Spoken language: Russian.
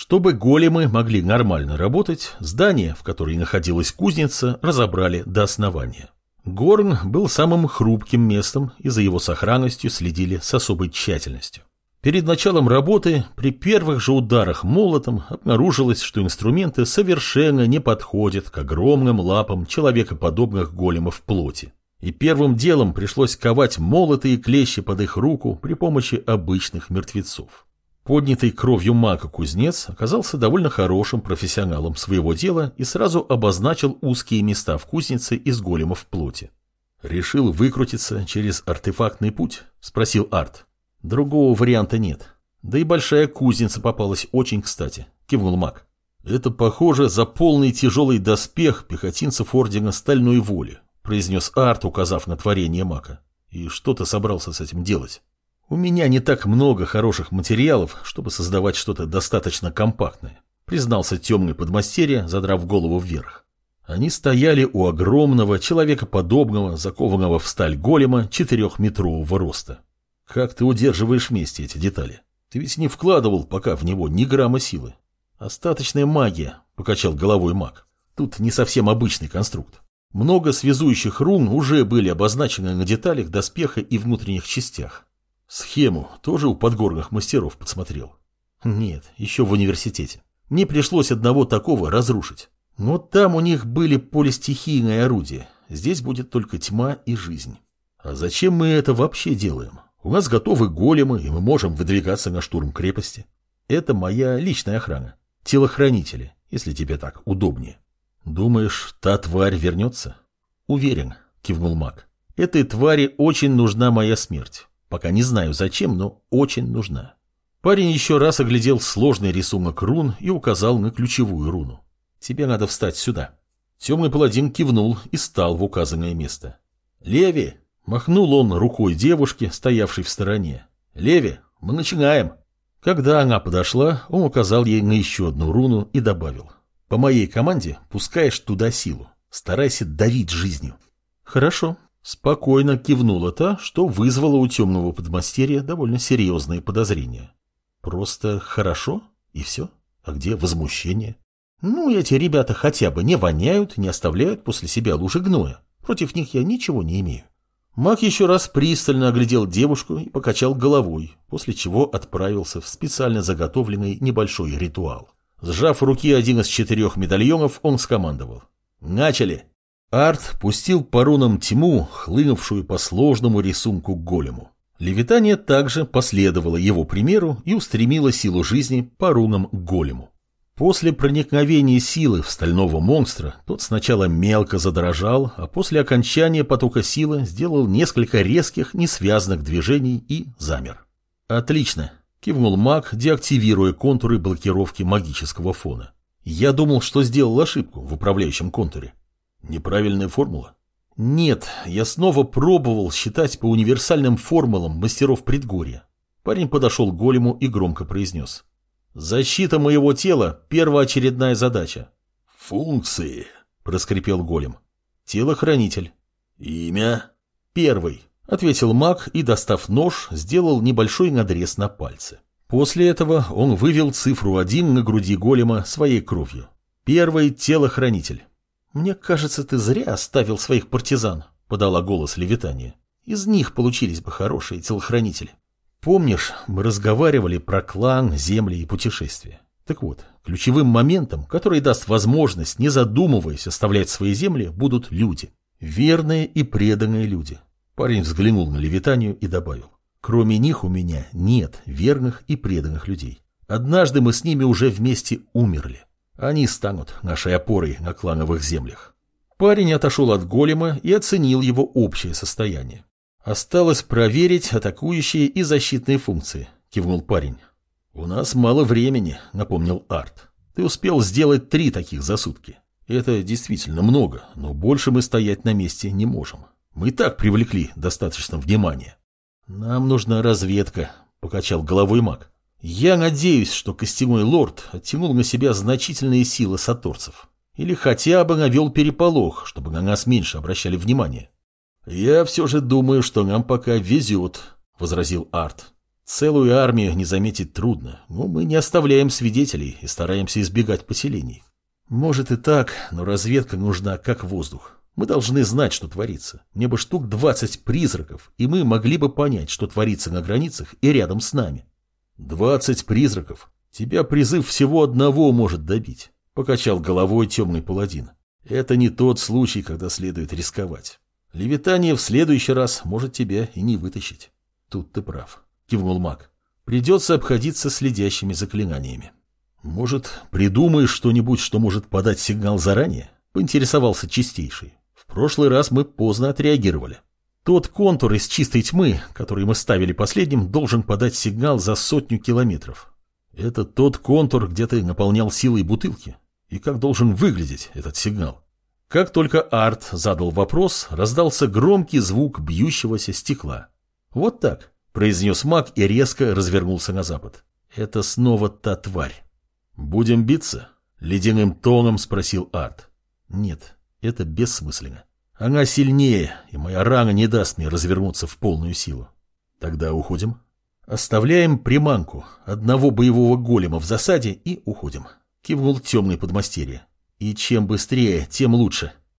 Чтобы големы могли нормально работать, здание, в котором находилась кузница, разобрали до основания. Горн был самым хрупким местом, и за его сохранностью следили с особой тщательностью. Перед началом работы, при первых же ударах молотом, обнаружилось, что инструменты совершенно не подходят к огромным лапам человекоподобных големов плоти. И первым делом пришлось ковать молоты и клещи под их руку при помощи обычных мертвецов. Поднятый кровью мака кузнец оказался довольно хорошим профессионалом своего дела и сразу обозначил узкие места в кузнице из големов плоти. «Решил выкрутиться через артефактный путь?» – спросил Арт. «Другого варианта нет. Да и большая кузница попалась очень кстати», – кивнул маг. «Это похоже за полный тяжелый доспех пехотинцев Ордена Стальной Воли», – произнес Арт, указав на творение мака. «И что ты собрался с этим делать?» У меня не так много хороших материалов, чтобы создавать что-то достаточно компактное, признался темный подмастерье, задрав голову вверх. Они стояли у огромного, человекоподобного, закованного в сталь голема четырехметрового роста. Как ты удерживаешь вместе эти детали? Ты ведь не вкладывал пока в него ни грамма силы. Остаточная магия, покачал головой маг. Тут не совсем обычный конструкт. Много связующих рун уже были обозначены на деталях доспеха и внутренних частях. Схему тоже у подгорных мастеров подсмотрел. Нет, еще в университете. Мне пришлось одного такого разрушить. Но там у них были полистихийные орудия. Здесь будет только тьма и жизнь. А зачем мы это вообще делаем? У нас готовы големы, и мы можем выдвигаться на штурм крепости. Это моя личная охрана. Телохранители, если тебе так удобнее. Думаешь, та тварь вернется? Уверен, кивнул маг. Этой твари очень нужна моя смерть. Пока не знаю зачем, но очень нужна. Парень еще раз оглядел сложный рисунок рун и указал на ключевую руну. Тебе надо встать сюда. Темный паладин кивнул и стал в указанное место. Леви! Махнул он рукой девушке, стоявшей в стороне. Леви, мы начинаем. Когда она подошла, он указал ей на еще одну руну и добавил. По моей команде пускаешь туда силу. Старайся давить жизнью. Хорошо, Спокойно кивнула та, что вызвало у темного подмастерья довольно серьезные подозрения. Просто хорошо, и все. А где возмущение? Ну, эти ребята хотя бы не воняют, не оставляют после себя лужи гноя. Против них я ничего не имею. Маг еще раз пристально оглядел девушку и покачал головой, после чего отправился в специально заготовленный небольшой ритуал. Сжав в руки один из четырех медальонов, он скомандовал. «Начали!» Арт пустил по рунам тьму, хлынувшую по сложному рисунку голему. Левитание также последовало его примеру и устремило силу жизни по рунам голему. После проникновения силы в стального монстра тот сначала мелко задрожал, а после окончания потока силы сделал несколько резких, несвязанных движений и замер. «Отлично!» – кивнул маг, деактивируя контуры блокировки магического фона. «Я думал, что сделал ошибку в управляющем контуре. Неправильная формула? Нет, я снова пробовал считать по универсальным формулам мастеров предгорья. Парень подошел к голему и громко произнес. «Защита моего тела – первоочередная задача». «Функции», – проскрипел голем. «Телохранитель». «Имя?» «Первый», – ответил маг и, достав нож, сделал небольшой надрез на пальце. После этого он вывел цифру один на груди голема своей кровью. Первый – телохранитель. «Мне кажется, ты зря оставил своих партизан», — подала голос Левитания. «Из них получились бы хорошие телохранители. Помнишь, мы разговаривали про клан, земли и путешествия? Так вот, ключевым моментом, который даст возможность, не задумываясь, оставлять свои земли, будут люди. Верные и преданные люди». Парень взглянул на Левитанию и добавил. «Кроме них у меня нет верных и преданных людей. Однажды мы с ними уже вместе умерли. Они станут нашей опорой на клановых землях. Парень отошел от голема и оценил его общее состояние. Осталось проверить атакующие и защитные функции, кивнул парень. У нас мало времени, напомнил Арт. Ты успел сделать три таких за сутки. Это действительно много, но больше мы стоять на месте не можем. Мы и так привлекли достаточно внимания. Нам нужна разведка, покачал головой маг. Я надеюсь, что костяной лорд оттянул на себя значительные силы саторцев. Или хотя бы навел переполох, чтобы на нас меньше обращали внимание. «Я все же думаю, что нам пока везет», — возразил Арт. Целую армию не заметить трудно, но мы не оставляем свидетелей и стараемся избегать поселений. Может и так, но разведка нужна как воздух. Мы должны знать, что творится. Мне бы штук 20 призраков, и мы могли бы понять, что творится на границах и рядом с нами. 20 призраков? Тебя призыв всего одного может добить, покачал головой темный паладин. Это не тот случай, когда следует рисковать. Левитание в следующий раз может тебя и не вытащить. Тут ты прав, кивнул маг. Придется обходиться следящими заклинаниями. Может, придумаешь что-нибудь, что может подать сигнал заранее? Поинтересовался чистейший. В прошлый раз мы поздно отреагировали. Тот контур из чистой тьмы, который мы ставили последним, должен подать сигнал за сотню километров. Это тот контур, где ты наполнял силой бутылки. И как должен выглядеть этот сигнал? Как только Арт задал вопрос, раздался громкий звук бьющегося стекла. «Вот так», — произнес маг и резко развернулся на запад. «Это снова та тварь». «Будем биться?» — ледяным тоном спросил Арт. «Нет, это бессмысленно. Она сильнее, и моя рана не даст мне развернуться в полную силу. Тогда уходим?» «Оставляем приманку, одного боевого голема в засаде и уходим», — кивнул темный подмастерье. «И чем быстрее, тем лучше».